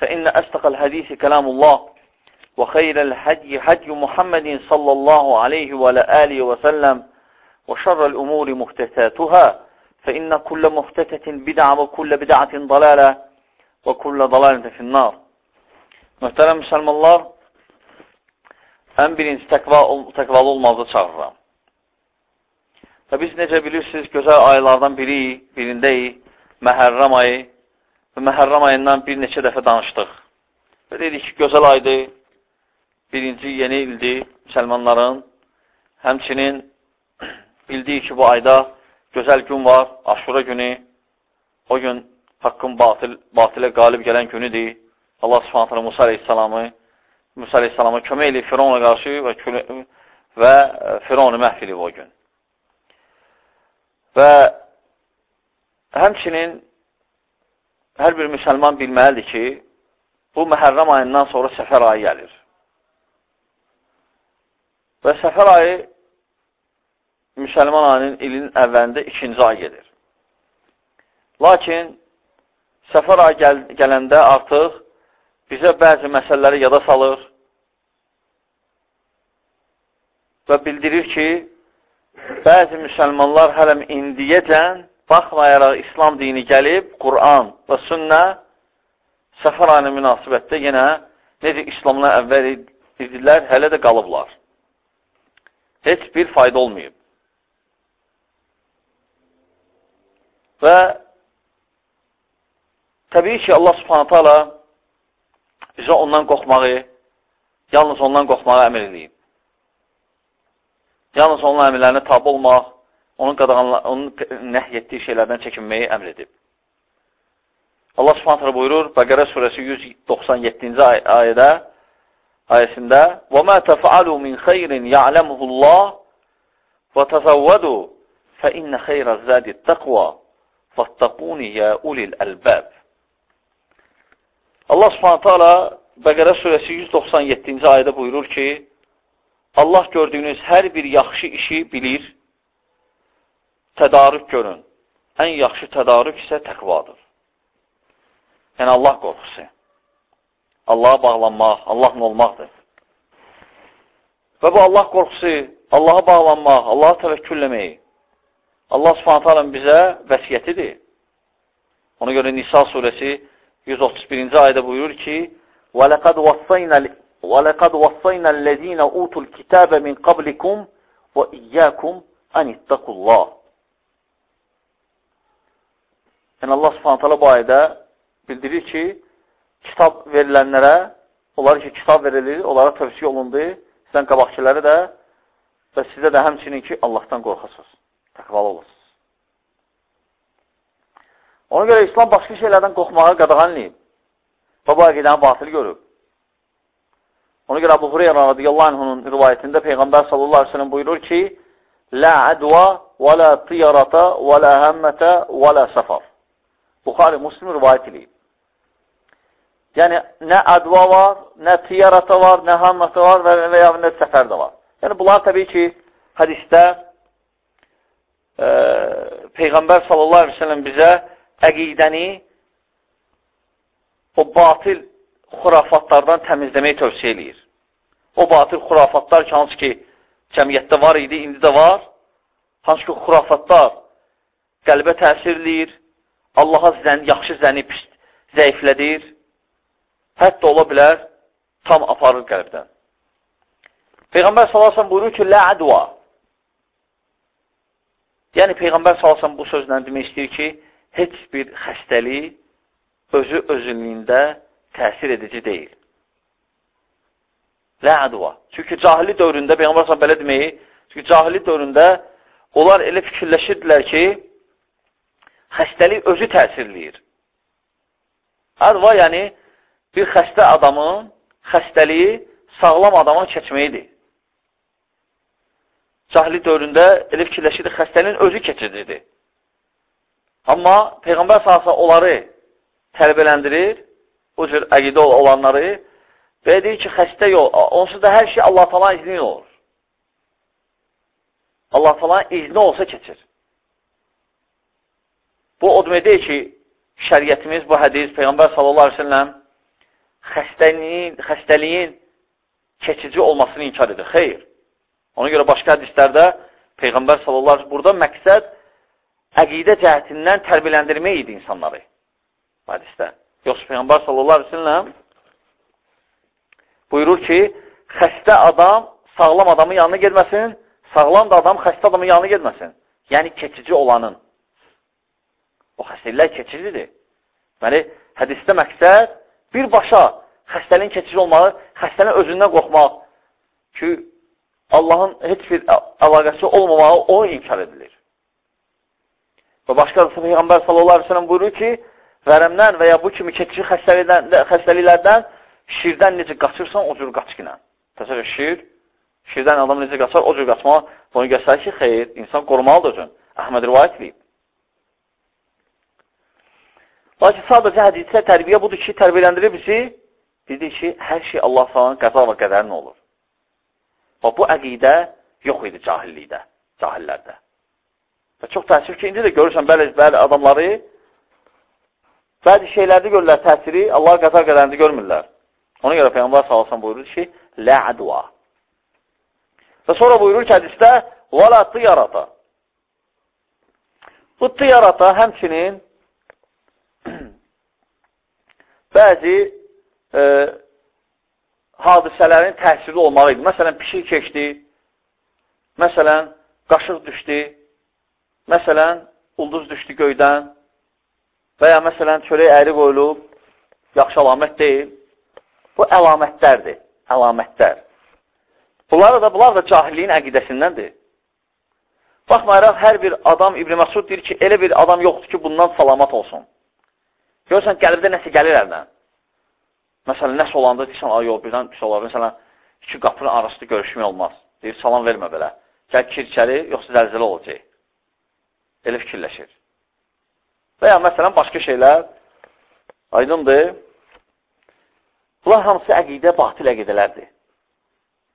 فإن أصدق الحديث كلام الله وخير الحج حج محمد صلى الله عليه وعلى آله وسلم وشر الأمور محدثاتها فإن كل محدثة بدعة وكل بدعة ضلالة وكل ضلالة في النار Möhtərəm müsəlmanlar, ən birinci təqva, təqvalı olmazı çağırıram. Və biz necə bilirsiniz, gözəl aylardan biri, birindəyik, Məhərrəm ayı və Məhərrəm ayından bir neçə dəfə danışdıq. Və dedik ki, gözəl aydır, birinci yeni ildir müsəlmanların. Həmçinin bildik ki, bu ayda gözəl gün var, aşura günü. O gün haqqın batil, batilə qalib gələn günüdür. Allah subhanətlə Musa aleyhissalamı Musa aleyhissalama kömək eləyib Fironla qarşı və, və e, Fironu məhv edib o gün. Və həmçinin hər bir müsəlman bilməlidir ki, bu məhərrəm ayından sonra səfər ayı gəlir. Və səfər ayı müsəlman ayının ilin əvvəlində ikinci ay gedir. Lakin səfər ayı gəl gələndə artıq bizə bəzi məsələləri yada salır və bildirir ki, bəzi müsəlmanlar hələm indiyəcən baxmayaraq İslam dini gəlib, Quran və sünnə səfər ayına münasibətdə yenə necə İslamla əvvəl idilər, hələ də qalıblar. Heç bir fayda olmayıb. Və təbii ki, Allah subhanətə ala bizə ondan qorxmağı, yalnız ondan qorxmağı əmr edeyim. Yalnız onun əmrlərinə tabi olmaq, onun, onun nəhy etdiyi şeylərdən çəkinməyi əmr edib. Allah subhanətlə buyurur, Bəqərə surəsi 197-ci ay ayədə, ayəsində وَمَا تَفْعَلُوا مِنْ خَيْرٍ يَعْلَمُهُ اللّٰهِ وَتَزَوَّدُوا فَإِنَّ خَيْرَ الزَّادِ التَّقْوَى فَاتَّقُونِ يَا أُولِي الْأَلْبَابِ Allah subhanətə ala Bəqərə surəsi 197-ci ayədə buyurur ki, Allah gördüyünüz hər bir yaxşı işi bilir, tədarük görün. Ən yaxşı tədarük isə təqvadır. Yəni, Allah qorxusu. Allaha bağlanmaq, Allahla olmaqdır. Və bu Allah qorxusu, Allaha bağlanmaq, Allaha təvəkkülləmək, Allah subhanətə alın bizə vəsiyyətidir. Ona görə Nisa surəsi 131-ci ayədə buyurur ki, وَلَقَدْ وَصَّيْنَا الَّذ۪ينَ اُوتُوا الْكِتَابَ مِنْ قَبْلِكُمْ وَإِيَّاكُمْ أَنِ اتَّقُوا اللّٰهِ Yəni Allah subhanətələ bu ayədə bildirir ki, kitab verilənlərə, onlara ki, kitab verilir, onlara tövsiyə olundu, sizdən qabaqçiləri də və sizə də həmçinin ki, Allahdan qorxasınız, təqvalı olasınız. Ona görə İslam başqa şeylərdən qorxmağa qadağan eləyib. Və bu əqidəni batil görüb. Ona görə Abu Hureyra radiyallahu anhunun rivayətində Peyğəmbər sallallahu aleyhi ve sellem buyurur ki, Lə ədva və lə tiyarata və lə həmmətə və lə səfar. Buxari Muslim rivayət eləyib. Yəni, nə ədva var, nə tiyarata var, nə həmmətə var və, və ya nə səfər də var. Yəni, bunlar təbii ki, hədistə e, Peyğəmbər sallallahu aleyhi ve sellem bizə əqidəni o batil xurafatlardan təmizləməyi tövsiyə eləyir. O batil xurafatlar ki, hansı ki, cəmiyyətdə var idi, indi də var, hansı ki, xurafatlar qəlbə təsir eləyir, Allaha zən, yaxşı zəni zəiflədir, hətta ola bilər, tam aparır qəlbdən. Peyğəmbər salasən buyurur ki, lə ədva. Yəni, Peyğəmbər salasən bu sözlə demək istəyir ki, heç bir xəstəlik özü özünlüyündə təsir edici deyil. Lə ədva. Çünki cahili dövründə, Peyğəmbər salasən belə deməyi, çünki cahili dövründə onlar elə fikirləşirdilər ki, xəstəlik özü təsirləyir. Ədva, yəni, bir xəstə adamın xəstəliyi sağlam adama keçməyidir. Cahili dövründə elə fikirləşirdi, xəstəliyin özü keçirdidir. Amma Peyğəmbər salsa onları tərbiyələndirir, bu cür əqidə olanları və deyir ki, xəstə yox, onsuz da hər şey Allah falan izni olur. Allah falan izni olsa keçir. Bu o demək deyil ki, şəriyyətimiz, bu hədis, Peyğəmbər sallallahu aleyhi ve selləm xəstəliyin, xəstəliyin keçici olmasını inkar edir. Xeyr. Ona görə başqa hədislərdə Peyğəmbər sallallahu aleyhi burada məqsəd əqidə cəhətindən tərbiyələndirmək idi insanları. Bu hədisdə. Yoxsa Peyğəmbər sallallahu aleyhi ve selləm buyurur ki, xəstə adam sağlam adamın yanına gedməsin, sağlam da adam xəstə adamın yanına gedməsin. Yəni, keçici olanın. O xəstəliklər keçicidir. Deməli, hədisdə məqsəd birbaşa xəstəliyin keçici olmağı, xəstənin özündən qorxmaq ki, Allahın heç bir əlaqəsi olmamağı o inkar edilir. Və başqa da Peyğəmbər sallallahu aleyhi ve sellem buyurur ki, vərəmdən və ya bu kimi keçici xəstəliklərdən şirdən necə qaçırsan, o cür qaçqinə. Təsəvvür, şir, şirdən adam necə qaçar, o cür qaçmaq, bunu göstərir ki, xeyr, insan qorumalıdır özün. Əhməd rivayət edib. Lakin sadəcə hədisə tərbiyə budur ki, tərbiyələndirir bizi, dedik ki, hər şey Allah salanın qəza və qədərin olur. Və bu əqidə yox idi cahillikdə, cahillərdə. Və çox təəssüf ki, indi də görürsən bəli, bəli adamları, bəzi şeylərdə görürlər təsiri, Allah qəza qədərini görmürlər. Ona görə Peyğəmbər salasən buyurur ki, lə ədva. Və sonra buyurur ki, hədistə, və lə tiyarata. Bu tiyarata həmçinin bəzi e, hadisələrin təsirli olmalı idi. Məsələn, pişik keçdi, məsələn, qaşıq düşdü, məsələn, ulduz düşdü göydən və ya məsələn, çörək əyri qoyulub, yaxşı əlamət deyil. Bu əlamətlərdir, əlamətlər. Bunlar da, bunlar da cahilliyin əqidəsindəndir. Baxmayaraq, hər bir adam, İbn Məsud deyir ki, elə bir adam yoxdur ki, bundan salamat olsun. Görürsən, qəlbdə nəsə gəlir əldən. Məsələn, nəsə olanda deyirsən, ay yox, birdən pis olar. Məsələn, iki qapının arasında görüşmək olmaz. Deyir, salam vermə belə. Gəl kirkəli, yoxsa zəlzələ olacaq. Elə fikirləşir. Və ya məsələn, başqa şeylər aydındır. Bunlar hamısı əqidə, batil əqidələrdir.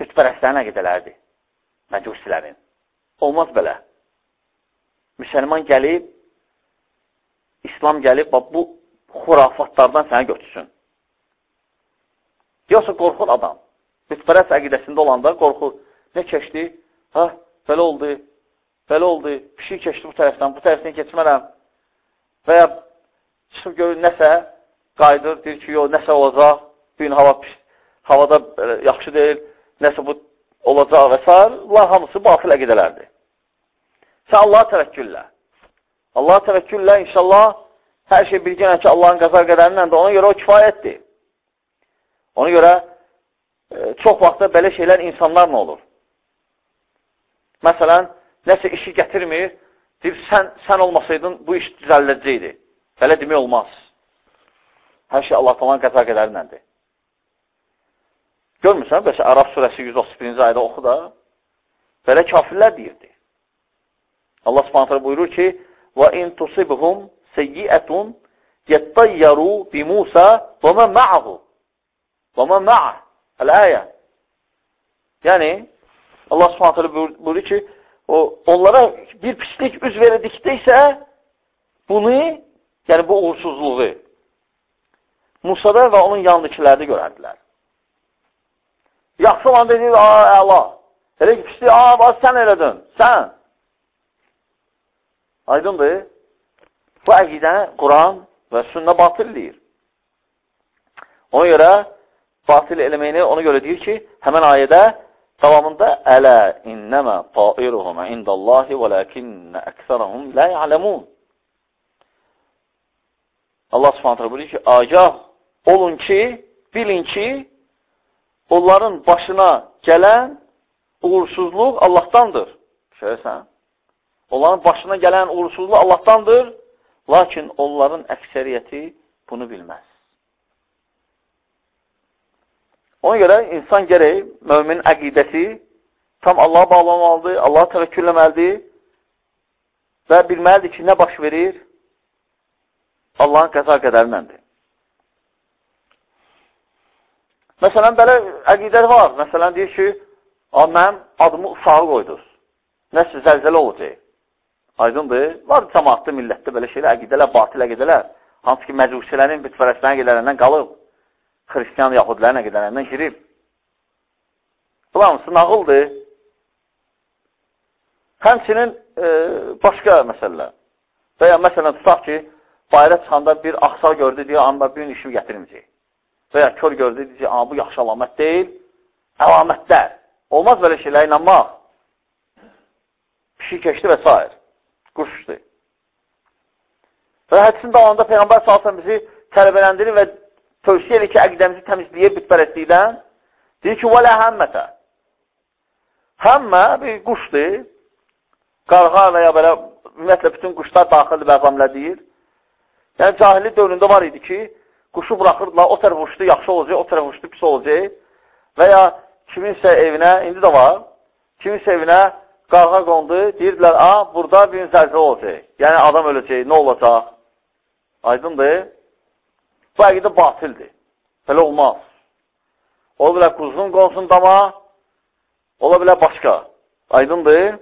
Bütpərəstlərin əqidələrdir. Məcusilərin. Olmaz belə. Müsəlman gəlib, İslam gəlib, bu xurafatlardan sənə götürsün. Yoxsa qorxur adam. Bütpərəs əqidəsində olanda qorxur. Nə keçdi? Hə, belə oldu, belə oldu, bir şey keçdi bu tərəfdən, bu tərəfdən keçmərəm. Və ya çıxıb görür nəsə, qayıdır, deyir ki, yox, nəsə olacaq, bu gün hava havada ə, yaxşı deyil, nəsə bu olacaq və s. Bunlar hamısı batil əqidələrdir. Sən Allah təvəkküllə. Allah təvəkküllə inşallah Hər şey bilginə ki, Allahın qəza qədərindən də ona görə o kifayətdir. Ona görə e, çox vaxtda belə şeylər insanlarla olur. Məsələn, nəsə işi gətirmir, deyir, sən, sən olmasaydın bu iş düzəlləcəkdir. Belə demək olmaz. Hər şey Allah falan qəza qədərindəndir. Görmürsən, bəsə Ərab surəsi 131-ci ayda oxu da, belə kafirlər deyirdi. Allah subhanətlə buyurur ki, وَاِنْ تُصِبْهُمْ seyyiətun yettayyaru bi Musa və mən ma'ahu. Və mən ma'ah. Əl-əyə. Yəni, Allah subhanətələ buyurur ki, o, onlara bir pislik üz verildikdə isə bunu, yəni bu uğursuzluğu Musada və onun yanındakilərdə görərdilər. Yaxşı olan dedi, a, əla. Elə ki, pislik, a, sən elədin, sən. Aydındır. Bu əqidəni Quran və sünnə batilləyir. Ona görə batil eləməyini ona görə deyir ki, həmən ayədə Davamında Ələ innəmə tairuhum indallahi və ləkinnə əksərəhum lə ya'ləmun. Allah subhanətlə buyuruyor ki, agah olun ki, bilin ki, onların başına gələn uğursuzluq Allahdandır. Şöyəsən, onların başına gələn uğursuzluq Allahdandır, lakin onların əksəriyyəti bunu bilməz. Ona görə insan gərək mömin əqidəsi tam Allaha bağlamalıdır, Allaha təvəkkülləməlidir və bilməlidir ki, nə baş verir? Allahın qəza qədərləndir. Məsələn, belə əqidər var. Məsələn, deyir ki, mənim adımı uşağı qoyduz. Nəsə zəlzələ olacaq. Aydındır. Var cəmaatlı, millətdə belə şeylər, əqidələr, batil əqidələr. Hansı ki, məcusələrin bütfərəslərin əqidələrindən qalıb xristiyan yahudilərin əqidələrindən girib. Bunlar hamısı nağıldır. Həmçinin e, başqa məsələlər. Və ya məsələn, tutaq ki, bayra çıxanda bir axsar gördü, deyə, amma bir gün işimi gətirməyəcək. Və ya kör gördü, deyə, amma bu yaxşı əlamət deyil, əlamətlər. Olmaz belə şeylə inanmaq. Pişik keçdi və s. Quşdu. Və hədisin davamında Peyğəmbər salsan bizi tələbələndirir və tövsiyə edir ki, əqidəmizi təmizləyir bütpərəstlikdən. Deyir ki, vələ həmmətə. Həmmə bir quşdur. Qarğa və ya belə, ümumiyyətlə, bütün quşlar daxildir və əzamlə deyir. Yəni, cahillik dövründə var idi ki, quşu buraxırdılar, o tərəf uçdu, yaxşı olacaq, o tərəf uçdu, pis olacaq. Və ya kiminsə evinə, indi də var, kiminsə evinə qarğa qondu, deyirdilər, a, burada bir zəlzələ olacaq. Yəni, adam öləcək, nə olacaq? Aydındır. Bu əqidə batildir. Belə olmaz. Ola bilər quzun qonsun dama, ola bilər başqa. Aydındır.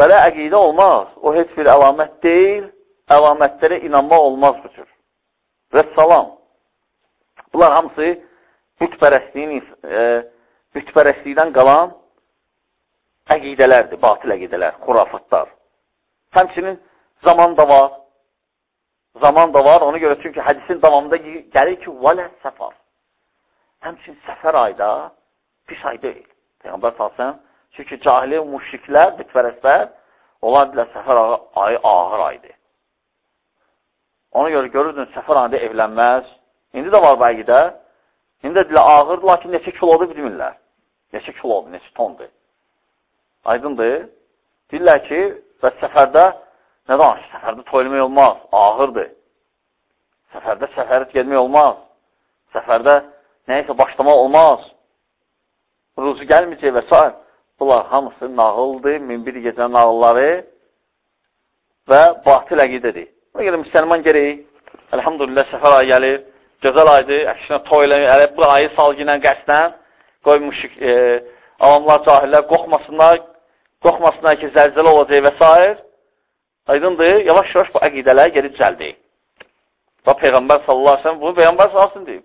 Belə əqidə olmaz. O heç bir əlamət deyil, əlamətlərə inanmaq olmaz bu cür. Və salam. Bunlar hamısı bütpərəstliyin, e, bütpərəstlikdən qalan əqidələrdir, batil əqidələr, xurafatlar. Həmçinin zaman da var, zaman da var. Ona görə çünki hədisin davamında gəlir ki, vələ səfar. Həmçin səfər ayda pis ay deyil. Peyğəmbər salsın. Çünki cahili müşriklər, bütfərəslər, onlar bilə səfər ayı ağır aydır. Ona görə görürdün, səfər ayında evlənməz. İndi də var bəqidə. İndi də dilə ağırdır, lakin neçə kilodur bilmirlər. Neçə kilodur, neçə tondur. Aydındır. Deyirlər ki, və səfərdə Nə danış? Səfərdə toylamaq olmaz, ağırdır. Səfərdə səfərət gedmək olmaz. Səfərdə nəyisə başlamaq olmaz. Ruzu gəlməyəcək və s. Bunlar hamısı nağıldır, min bir gecə nağılları və batil əqidədir. Buna görə müsəlman gerək, əlhamdülillah səfər ayı gəlir, gözəl aydır, əksinə toylamaq, bu ayı salgı ilə qəsdən qoymuşuq, e, avamlar, cahillər qorxmasınlar, qorxmasınlar ki, zəlzələ olacaq və s. Aydındır, yavaş-yavaş bu əqidələr geri düzəldi. Və Peyğəmbər sallallahu aleyhi ve sellem bunu Peyğəmbər sallallahu aleyhi deyib.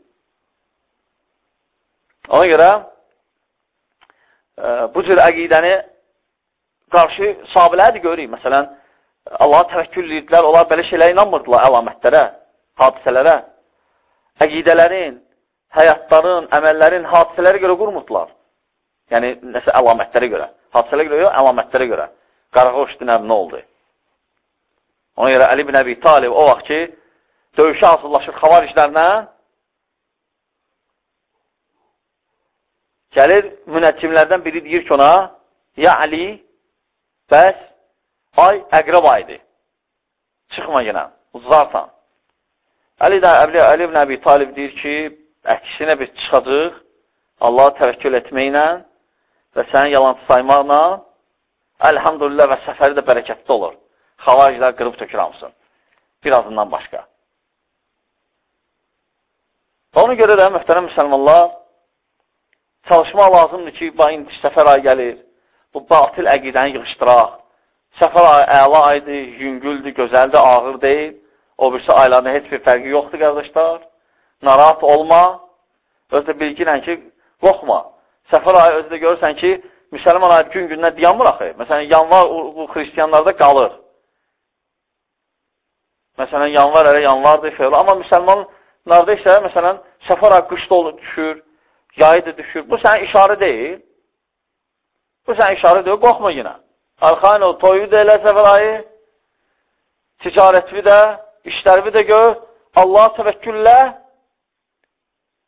Ona görə e, bu cür əqidəni qarşı sahabələri də görürük. Məsələn, Allaha təvəkkül edirdilər, onlar belə şeylərə inanmırdılar, əlamətlərə, hadisələrə. Əqidələrin, həyatların, əməllərin hadisələrə görə qurmurdular. Yəni, nəsə əlamətlərə görə. Hadisələrə görə əlamətlərə görə. Qarağa uçdu, nə oldu? Ona görə Əli bin Əbi Talib o vaxt ki, döyüşə hazırlaşır xavariclərlə, gəlir münəccimlərdən biri deyir ki ona, ya Əli, bəs ay əqrəb aydır. Çıxma yenə, uzarsan. Əli, də, Əli, Əli ibn Əbi Talib deyir ki, əksinə bir çıxacaq, Allaha təvəkkül etməklə və sənin yalancı saymaqla, əlhamdülillah və səfəri də bərəkətli olur xavariclər qırıb tökür hamısın. Birazından başqa. Ona görə də, mühtərəm müsəlmanlar, çalışmaq lazımdır ki, indi səfər ayı gəlir, bu batil əqidəni yığışdıraq. Səfər ayı əla aydır, yüngüldür, gözəldir, ağır deyil. O birisi aylarında heç bir fərqi yoxdur, qardaşlar. Narahat olma. Özdə bilginən ki, qorxma. Səfər ayı özdə görürsən ki, müsəlman ayı gün-gündən dayanmır axı. Məsələn, yanvar bu xristiyanlarda qalır. Məsələn, yanvar ələ yanvardır, feylə. Amma müsəlmanlarda isə, məsələn, səfər qış dolu düşür, yayı da düşür. Bu sənin işarə deyil. Bu sənin işarə deyil, qorxma yenə. Arxain o, toyu da elə səfərayı, ticarətvi də, işlərvi də gör, Allah təvəkküllə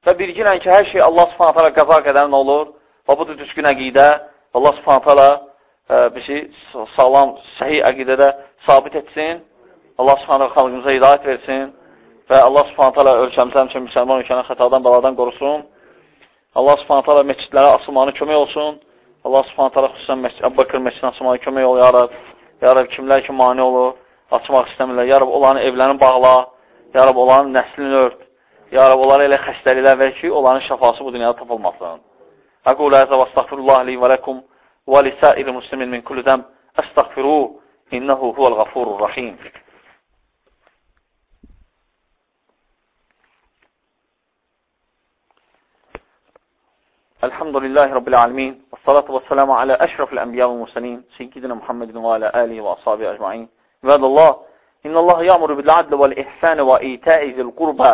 və bilginən ki, hər şey Allah subhanət hələ qəza qədərin olur və bu da düzgün əqidə, Allah subhanət hələ e, bizi sağlam, səhi əqidədə sabit etsin, Allah subhanət hələ xalqımıza hidayət versin və Allah subhanət hələ ölkəmizə həmçin müsəlman ölkəni xətadan, bəladan qorusun. Allah subhanət hələ məscidlərə asılmanı kömək olsun. Allah subhanət hələ xüsusən Əbbaqır məscidini asılmanı kömək ol, ya Rab. Ya Rab, kimlər ki, mani olur, açmaq istəmirlər. Ya Rab, onların evlərini bağla. Ya Rab, onların nəslini ört. Ya Rab, onlara elə xəstəliklər ver ki, onların şəfası bu dünyada tapılmasın. Əqul əzə və astaqfirullah li və ləkum və lisəir muslimin min kulli dəm əstaqfiru innəhu huvəl qafurur rahim. الحمد لله رب العالمين والصلاة والسلام على أشرف الأنبياء والمرسلين سيدنا محمد وعلى آله وأصحابه أجمعين عباد الله إن الله يأمر بالعدل والإحسان ذي القربى